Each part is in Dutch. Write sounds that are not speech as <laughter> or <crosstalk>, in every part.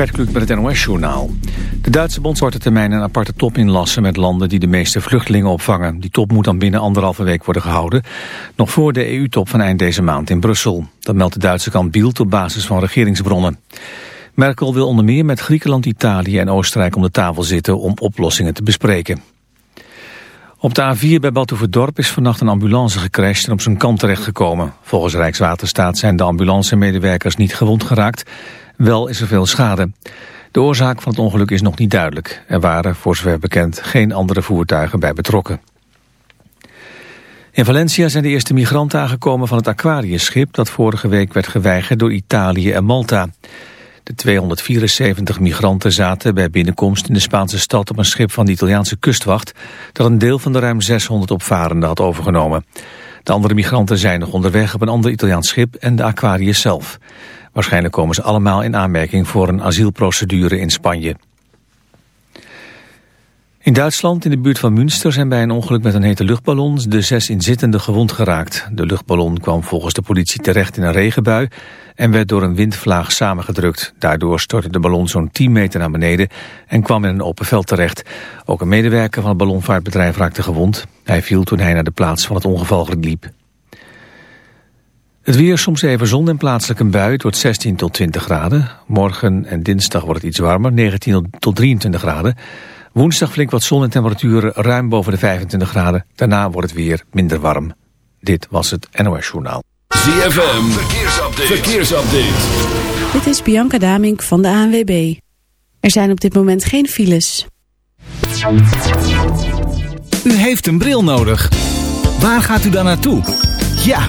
Gert met het NOS-journaal. De Duitse bond zwarte termijn een aparte top inlassen met landen die de meeste vluchtelingen opvangen. Die top moet dan binnen anderhalve week worden gehouden. Nog voor de EU-top van eind deze maand in Brussel. Dat meldt de Duitse kant Bielt op basis van regeringsbronnen. Merkel wil onder meer met Griekenland, Italië en Oostenrijk om de tafel zitten om oplossingen te bespreken. Op de A4 bij Batuverdorp is vannacht een ambulance gecrashed en op zijn kant terechtgekomen. Volgens Rijkswaterstaat zijn de ambulancemedewerkers niet gewond geraakt. Wel is er veel schade. De oorzaak van het ongeluk is nog niet duidelijk. Er waren, voor zover bekend, geen andere voertuigen bij betrokken. In Valencia zijn de eerste migranten aangekomen van het Aquarius-schip... dat vorige week werd geweigerd door Italië en Malta. De 274 migranten zaten bij binnenkomst in de Spaanse stad op een schip van de Italiaanse kustwacht dat een deel van de ruim 600 opvarenden had overgenomen. De andere migranten zijn nog onderweg op een ander Italiaans schip en de Aquarius zelf. Waarschijnlijk komen ze allemaal in aanmerking voor een asielprocedure in Spanje. In Duitsland, in de buurt van Münster, zijn bij een ongeluk met een hete luchtballon de zes inzittenden gewond geraakt. De luchtballon kwam volgens de politie terecht in een regenbui en werd door een windvlaag samengedrukt. Daardoor stortte de ballon zo'n 10 meter naar beneden en kwam in een open veld terecht. Ook een medewerker van het ballonvaartbedrijf raakte gewond. Hij viel toen hij naar de plaats van het ongeval liep. Het weer, soms even zon en plaatselijk een bui. Het wordt 16 tot 20 graden. Morgen en dinsdag wordt het iets warmer, 19 tot 23 graden. Woensdag flink wat zon en temperaturen ruim boven de 25 graden. Daarna wordt het weer minder warm. Dit was het NOS Journaal. ZFM, verkeersupdate. verkeersupdate. Dit is Bianca Damink van de ANWB. Er zijn op dit moment geen files. U heeft een bril nodig. Waar gaat u dan naartoe? Ja,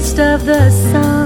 Of the sun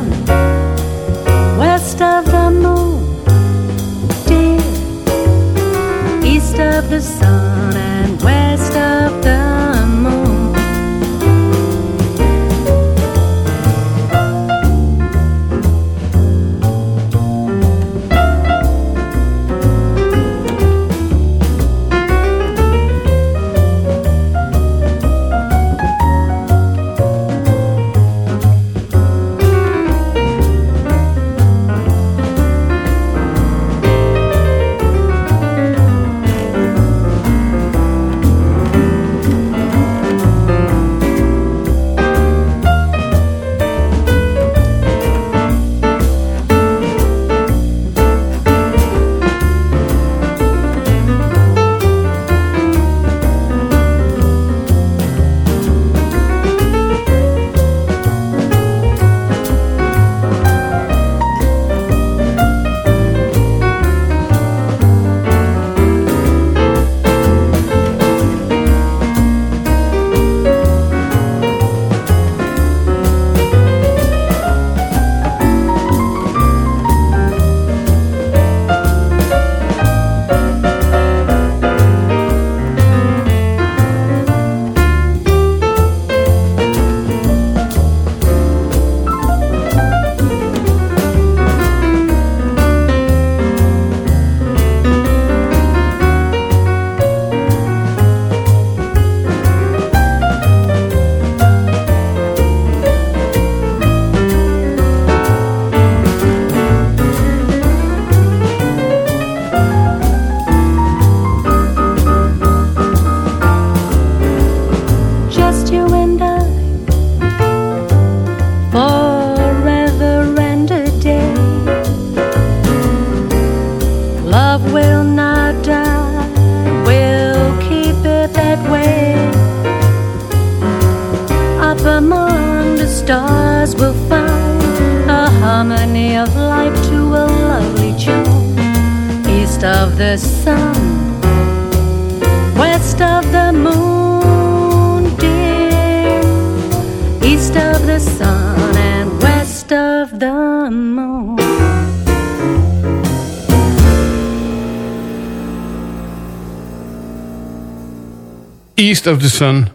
Of the Sun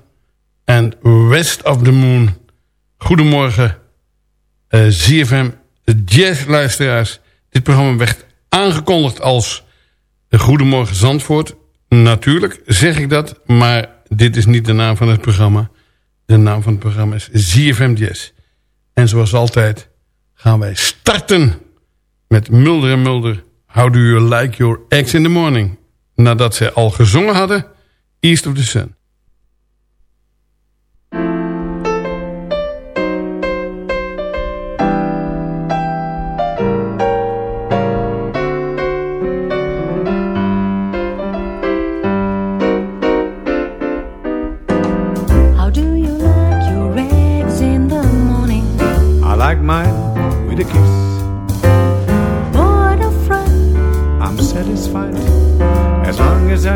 and West of the Moon. Goedemorgen, uh, ZFM jazzluisteraars. Dit programma werd aangekondigd als Goedemorgen Zandvoort. Natuurlijk zeg ik dat, maar dit is niet de naam van het programma. De naam van het programma is ZFM Jazz. En zoals altijd gaan wij starten met Mulder en Mulder. How do you like your eggs in the morning? Nadat zij al gezongen hadden... East of the Sun.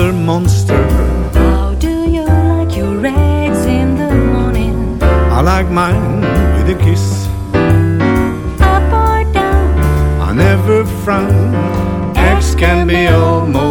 killer monster. How do you like your eggs in the morning? I like mine with a kiss. Up or down? I never frown. Eggs can be almost.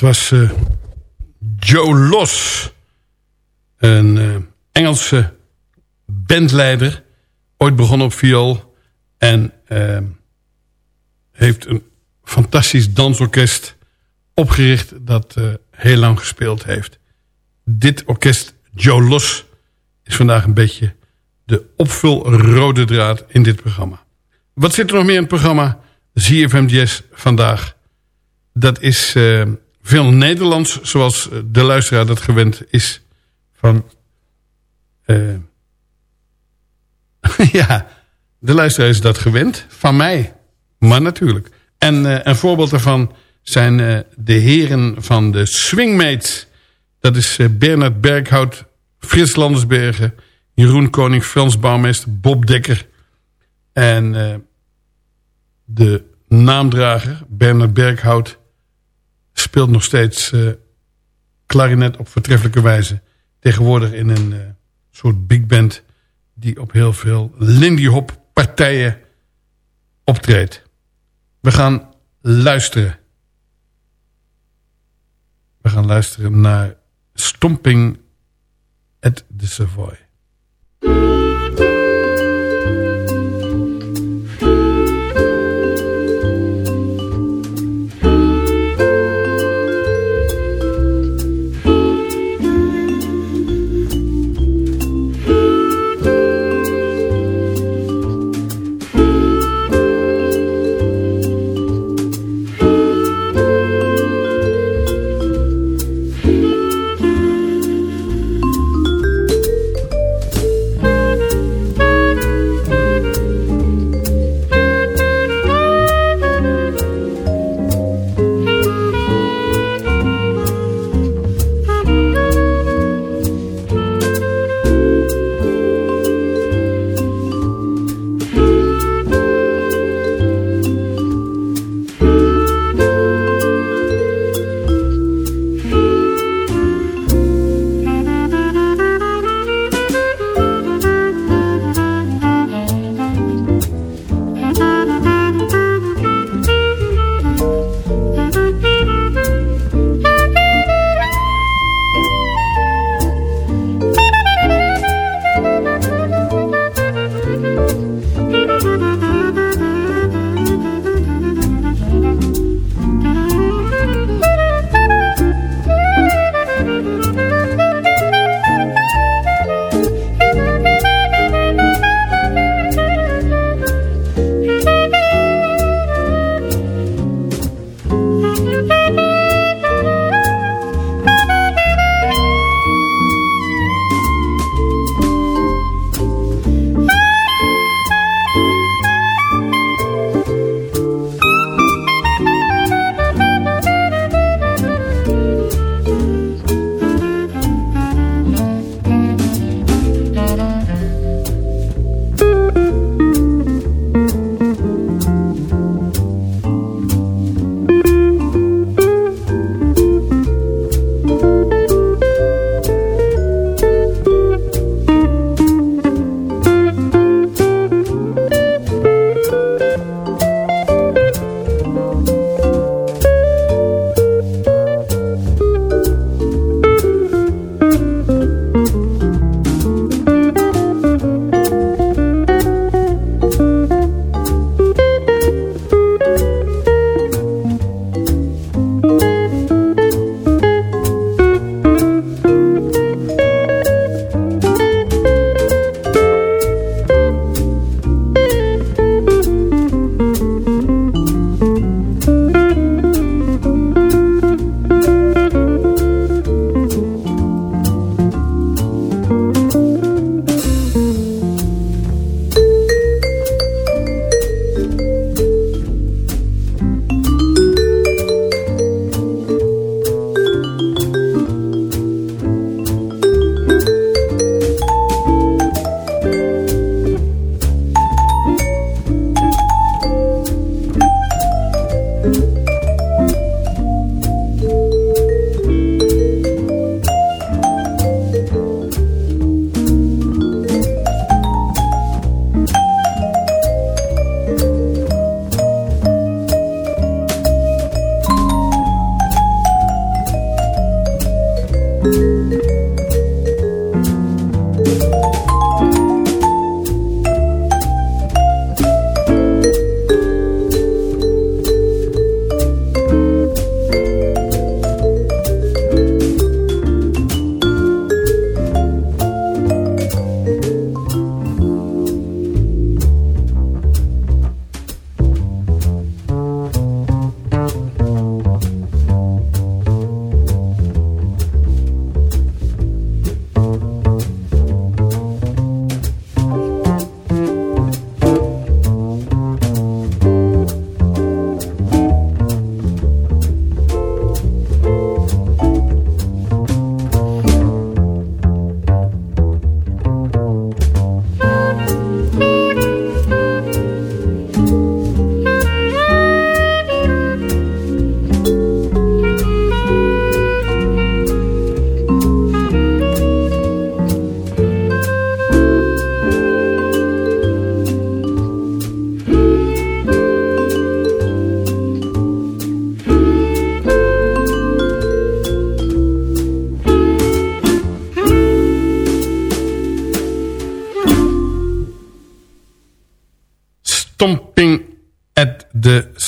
Dat was eh, Joe Loss. Een eh, Engelse bandleider. Ooit begonnen op viool. En eh, heeft een fantastisch dansorkest opgericht... dat eh, heel lang gespeeld heeft. Dit orkest, Joe Loss, is vandaag een beetje de opvulrode draad in dit programma. Wat zit er nog meer in het programma? ZFM Jazz vandaag. Dat is eh, veel Nederlands, zoals de luisteraar dat gewend is van... eh, <laughs> ja, de luisteraar is dat gewend. Van mij. Maar natuurlijk. En eh, een voorbeeld daarvan zijn eh, de heren van de Swingmates. Dat is eh, Bernard Berghout, Frits Landersbergen... Jeroen Koning, Frans Bouwmeester, Bob Dekker. En eh, de naamdrager, Bernard Berghout... speelt nog steeds eh klarinet op voortreffelijke wijze. Tegenwoordig in een eh, soort big band... die op heel veel Lindy Hop partijen optreedt. We gaan luisteren. We gaan luisteren naar Stomping at the Savoy.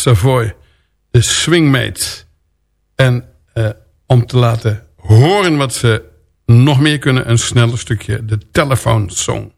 Savoy. De Swingmates. En uh, om te laten horen wat ze nog meer kunnen... een sneller stukje de Telephone Song.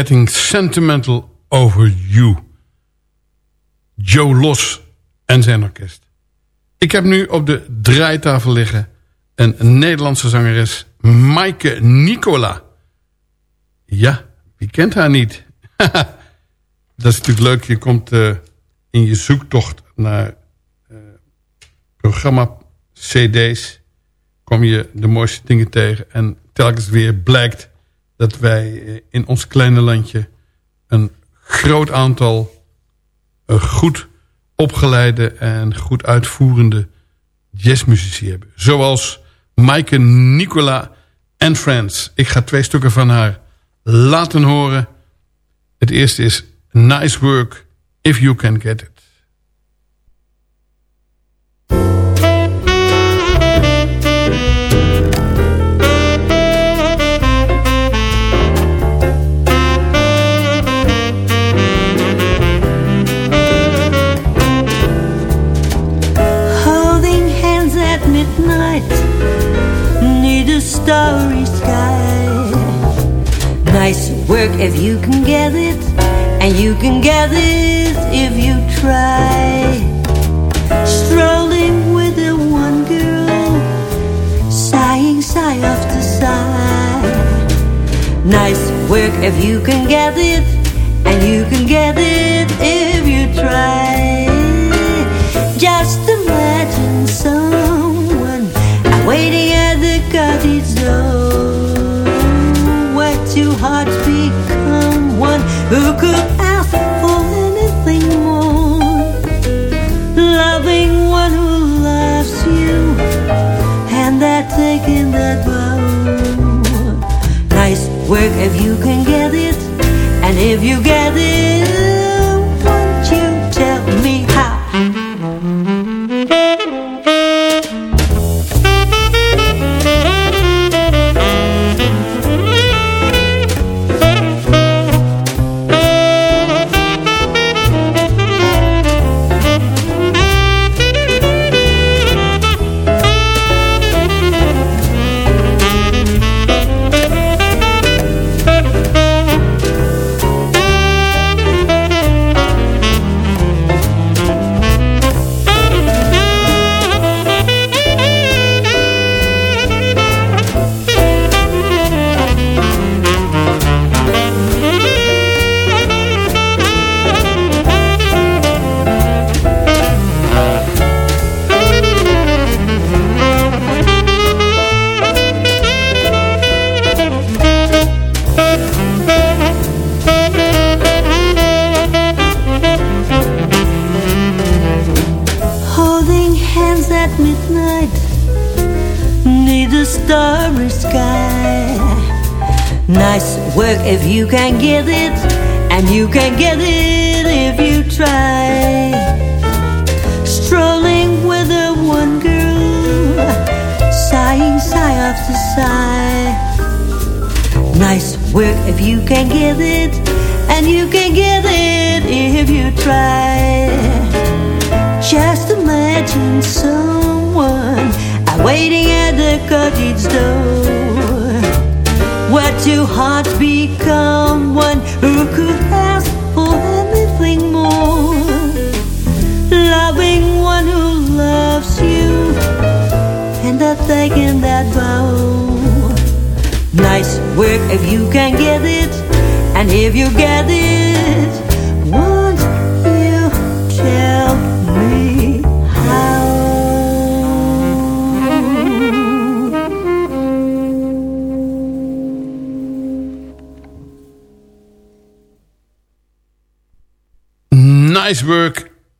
Getting Sentimental Over You. Joe Los en zijn orkest. Ik heb nu op de draaitafel liggen een Nederlandse zangeres, Maaike Nicola. Ja, wie kent haar niet? <laughs> Dat is natuurlijk leuk. Je komt uh, in je zoektocht naar uh, programma cd's... kom je de mooiste dingen tegen. En telkens weer blijkt dat wij uh, in ons kleine landje... een groot aantal goed opgeleide en goed uitvoerende jazzmuzici hebben. Zoals Maaike Nicola en Friends. Ik ga twee stukken van haar laten horen. Het eerste is Nice Work If You Can Get It.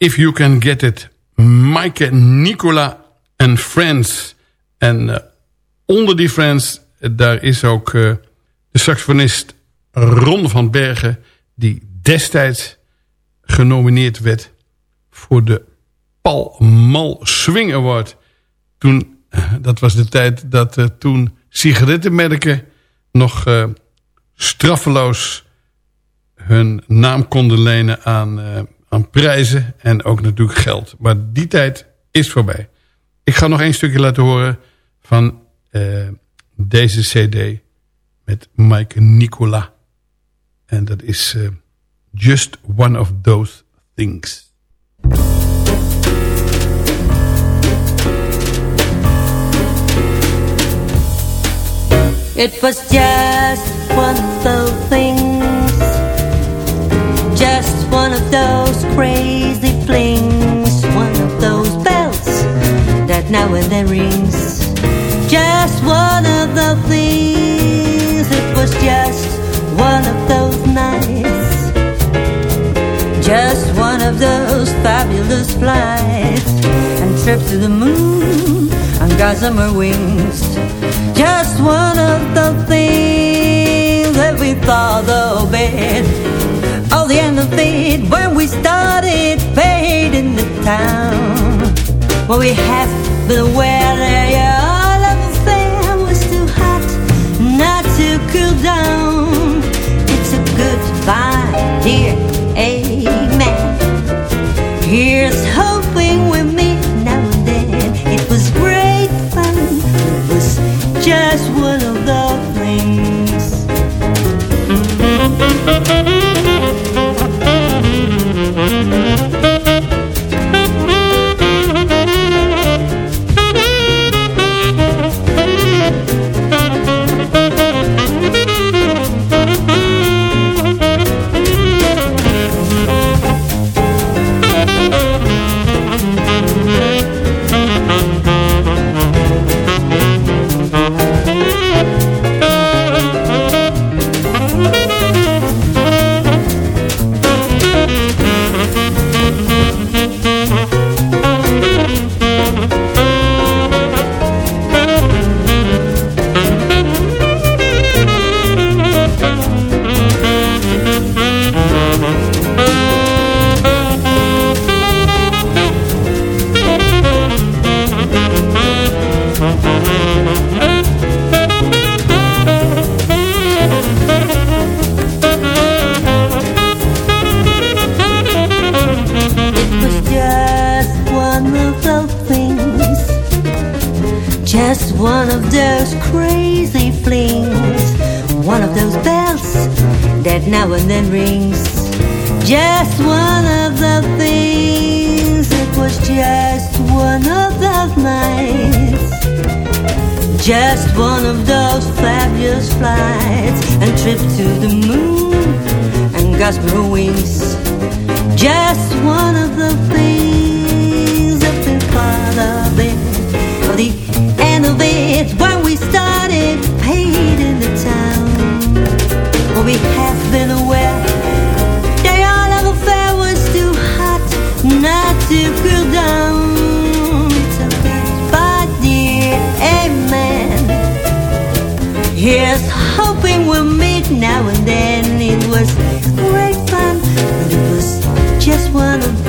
If you can get it. Maaike, Nicola en Friends. En uh, onder die Friends, uh, daar is ook uh, de saxofonist Ron van Bergen... die destijds genomineerd werd voor de Paul Mal Swing Award. Toen, dat was de tijd dat toen sigarettenmerken nog straffeloos hun naam konden lenen aan, aan prijzen en ook natuurlijk geld. Maar die tijd is voorbij. Ik ga nog één stukje laten horen van uh, deze cd met Mike Nicola En dat is uh, Just One of Those Things. It was just one of those things one of those crazy flings One of those bells that now and then rings. Just one of the things It was just one of those nights. Just one of those fabulous flights And trips to the moon on gossamer wings. Just one of the things that we thought of it. Oh, the end of it when we started fading the town. Well, we have been aware that all of the fair was too hot not to cool down. It's a goodbye, dear. Amen. Here's hoping we meet now and then. It was great fun. It was just one of the things.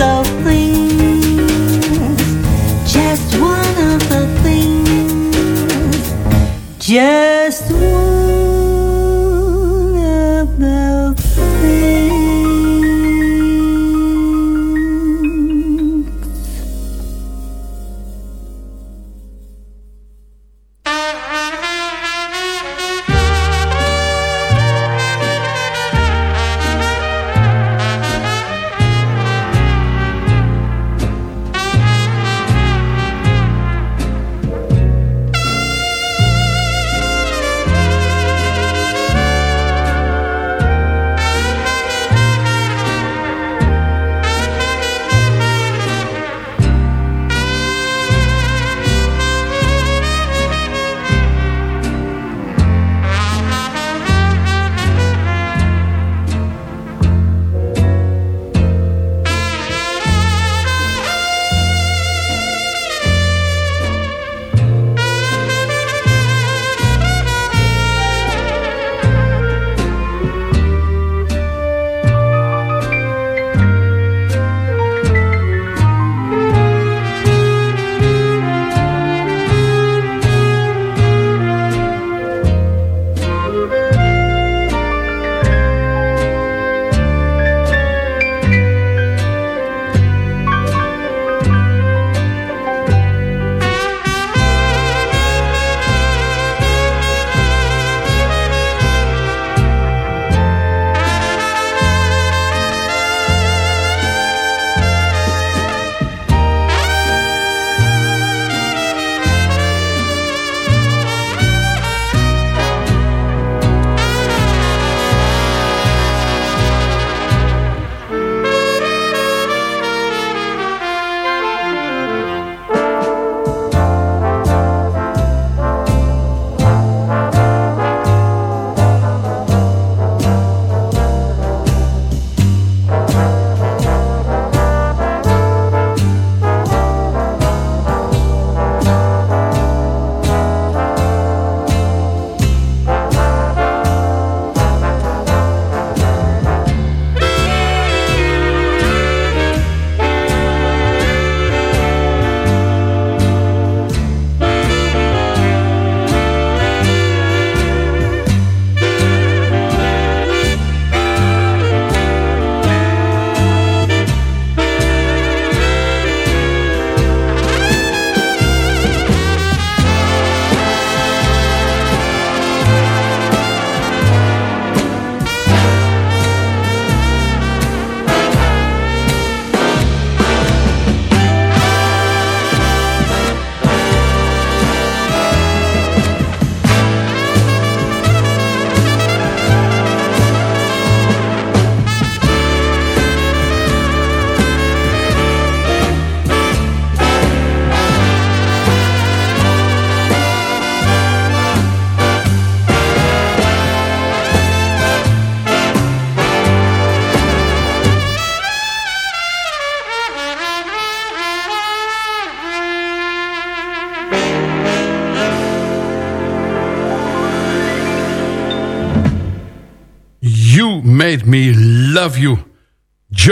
Of things. Just one of the things.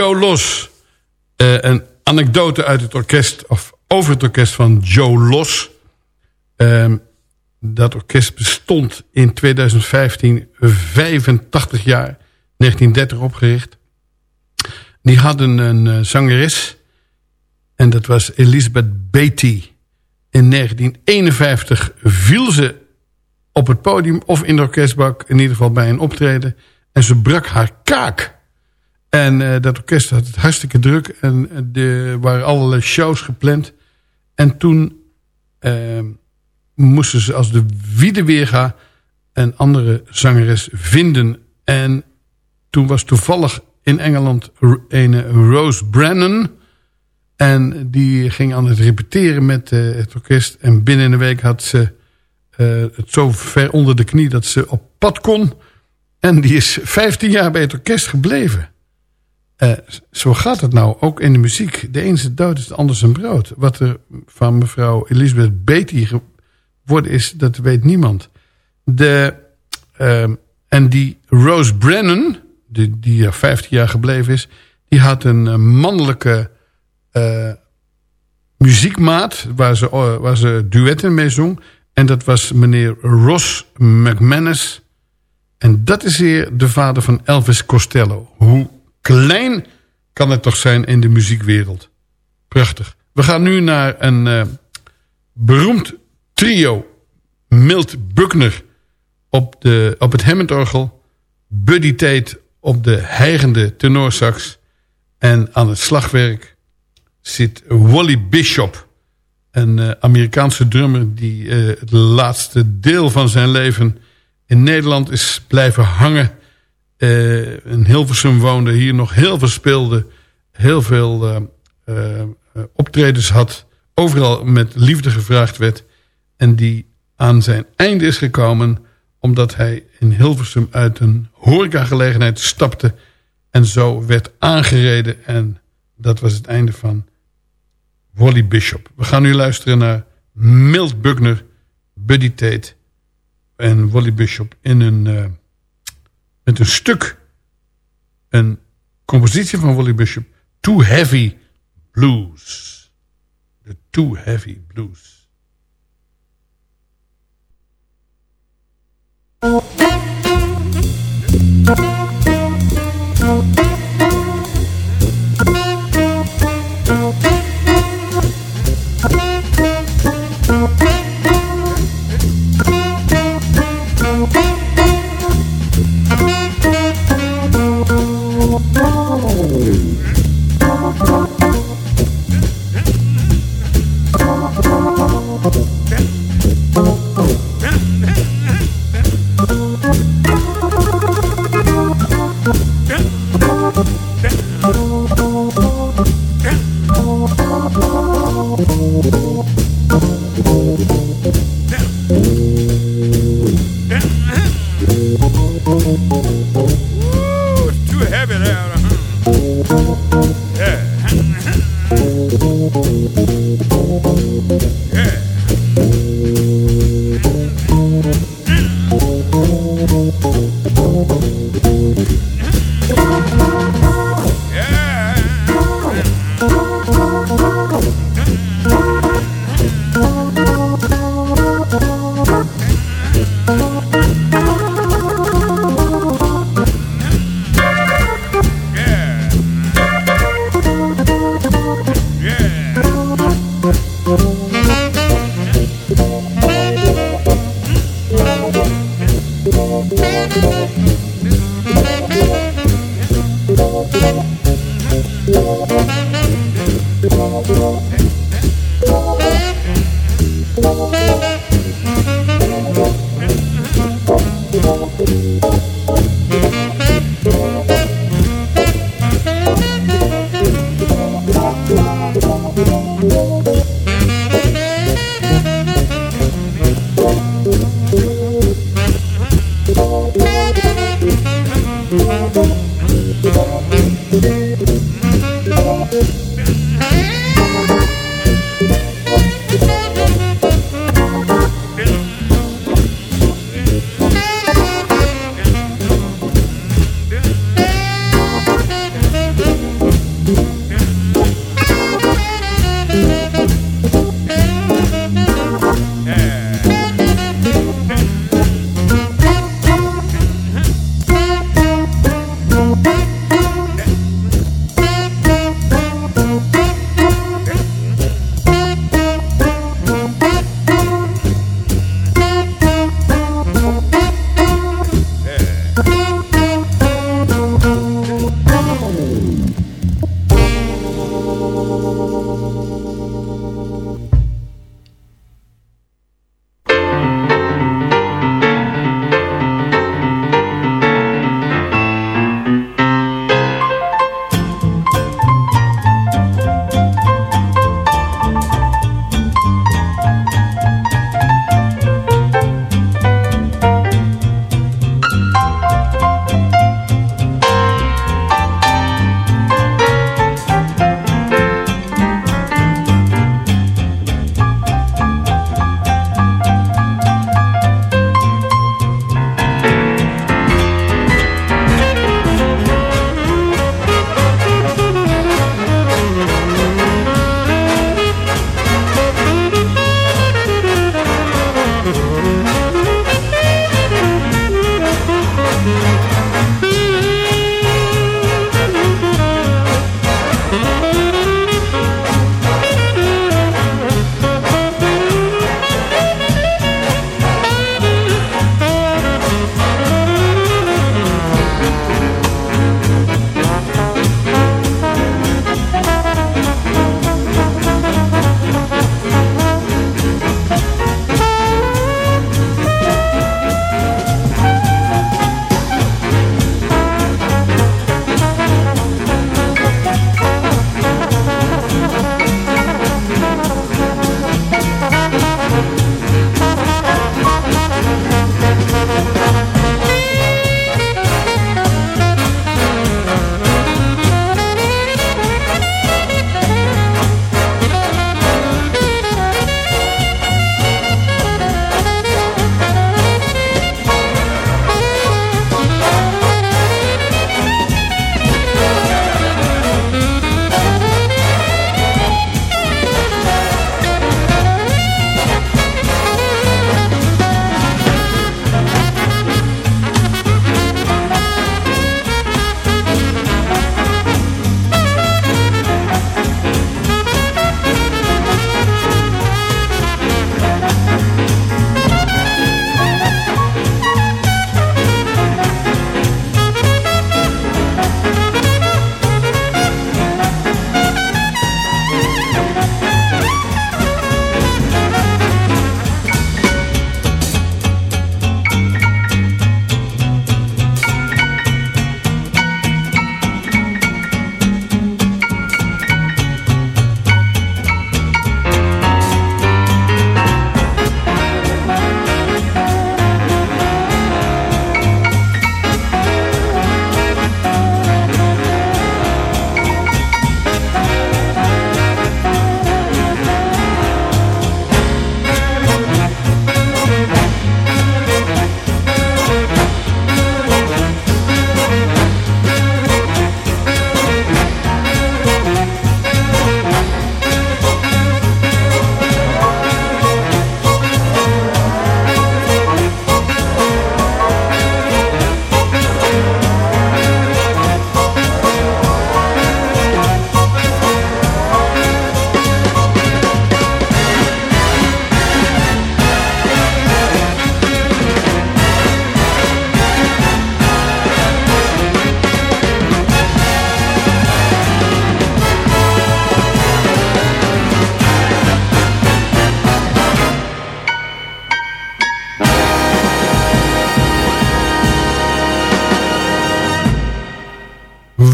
Joe Los. Uh, een anekdote uit het orkest, of over het orkest van Joe Los. Uh, dat orkest bestond in 2015 85 jaar. 1930 opgericht. Die hadden een uh, zangeres. En dat was Elizabeth Beatty. In 1951 viel ze op het podium of in de orkestbak. In ieder geval bij een optreden. En ze brak haar kaak. En uh, dat orkest had het hartstikke druk. En er waren allerlei shows gepland. En toen uh, moesten ze als de Wiedeweerga een andere zangeres vinden. En toen was toevallig in Engeland een Rose Brennan. En die ging aan het repeteren met het orkest. En binnen een week had ze het zo ver onder de knie dat ze op pad kon. En die is 15 jaar bij het orkest gebleven. Uh, zo gaat het nou, ook in de muziek. De ene is dood, is de ander zijn brood. Wat er van mevrouw Elisabeth Beatty geworden is, dat weet niemand. De, uh, en die Rose Brennan, die, die er 15 jaar gebleven is... die had een uh, mannelijke muziekmaat waar ze, waar ze duetten mee zong. En dat was meneer Ross McManus... En dat is weer de vader van Elvis Costello. Hoe klein kan het toch zijn in de muziekwereld. Prachtig. We gaan nu naar een uh, beroemd trio. Milt Buckner op, de, op het Hammondorgel. Buddy Tate op de heigende tenorsax. En aan het slagwerk zit Wally Bishop. Een uh, Amerikaanse drummer die uh, het laatste deel van zijn leven in Nederland is blijven hangen. Uh, in Hilversum woonde, hier nog heel veel speelde. Heel veel uh, optredens had. Overal met liefde gevraagd werd. En die aan zijn einde is gekomen... omdat hij in Hilversum uit een horecagelegenheid stapte... en zo werd aangereden. En dat was het einde van Wally Bishop. We gaan nu luisteren naar Milt Buckner, Buddy Tate en Wally Bishop in een, uh, met een stuk, een compositie van Wally Bishop, Too Heavy Blues. De Too Heavy Blues.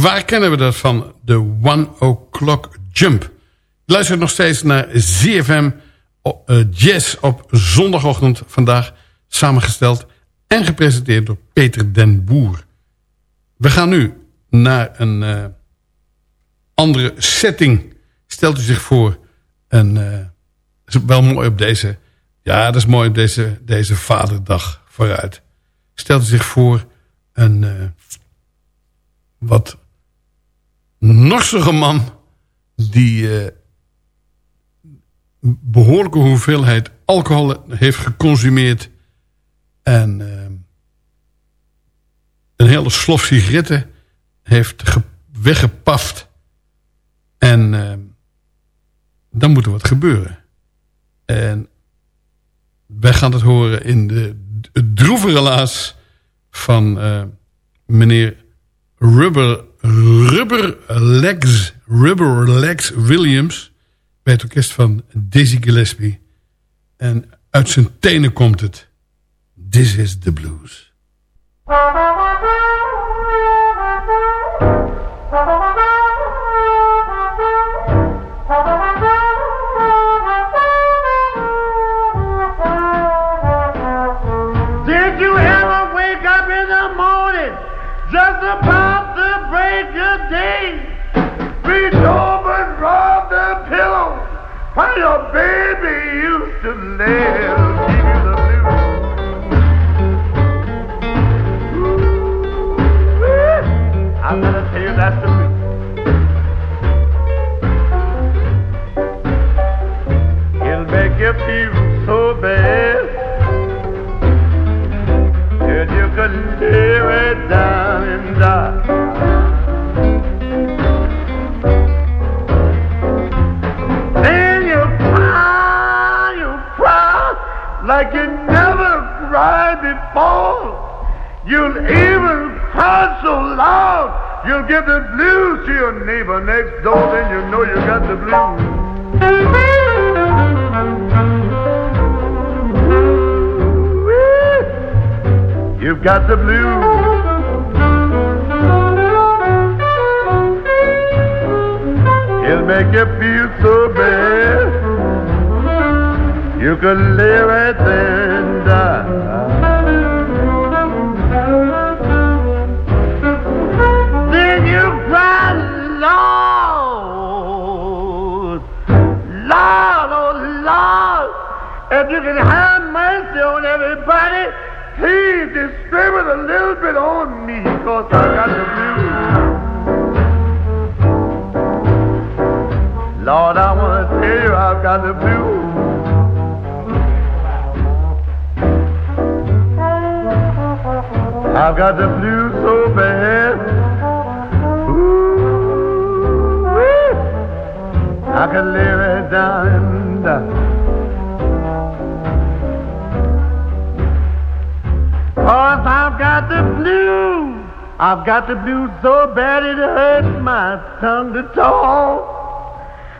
Waar kennen we dat van? De One O'Clock Jump. Luister nog steeds naar ZFM uh, Jazz op zondagochtend vandaag. Samengesteld en gepresenteerd door Peter den Boer. We gaan nu naar een uh, andere setting. Stelt u zich voor. Een, is wel mooi op deze... Ja, dat is mooi op deze, deze vaderdag vooruit. Stelt u zich voor een wat norsige man... die behoorlijke hoeveelheid alcohol heeft geconsumeerd... en een hele slof sigaretten heeft weggepaft. En uh, dan moet er wat gebeuren. En wij gaan het horen in de, het droeve relaas van uh, meneer Rubber, Rubber Legs, Rubber Legs Williams bij het orkest van Dizzy Gillespie. En uit zijn tenen komt het. This is the blues. How your baby used to live. Ooh, I tell you that's the give the blues to your neighbor next door. Then you know you got the blues. You've got the blues. It'll make you feel so bad. You could lay right there everybody, please distribute a little bit on me, cause I got the blues. Lord, I want to tell you I've got the blues. I've got the blues so bad. Ooh, I could lay right down and die. I've got the blues so bad it hurts my tongue to talk.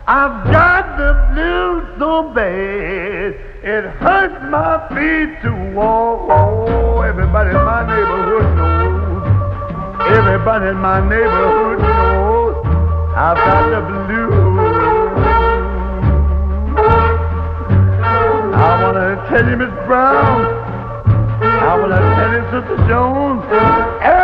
I've got the blues so bad it hurts my feet to walk. Oh, everybody in my neighborhood knows. Everybody in my neighborhood knows. I've got the blues. I wanna tell you, Miss Brown. I wanna tell you, Sister Jones.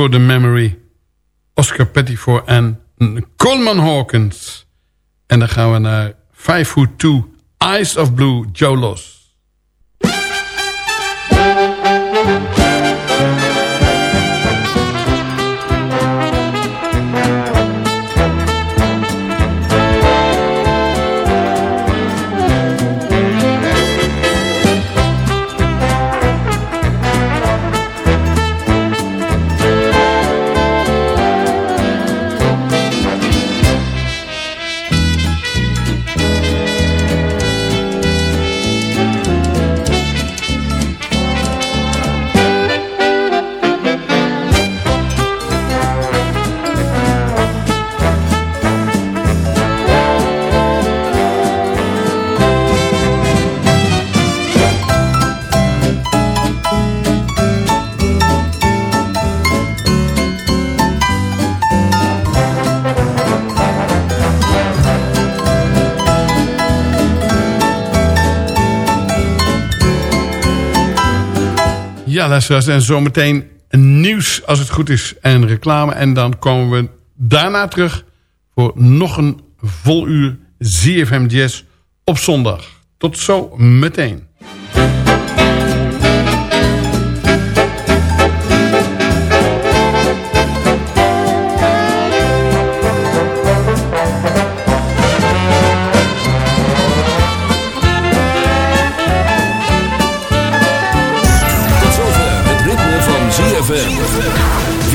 For the Memory. Oscar Pettiford en Coleman Hawkins. En dan gaan we naar 5 Foot 2, Eyes of Blue, Joe Loss. Luisteraars, en zometeen nieuws als het goed is en reclame. En dan komen we daarna terug voor nog een vol uur ZFM op zondag. Tot zo meteen.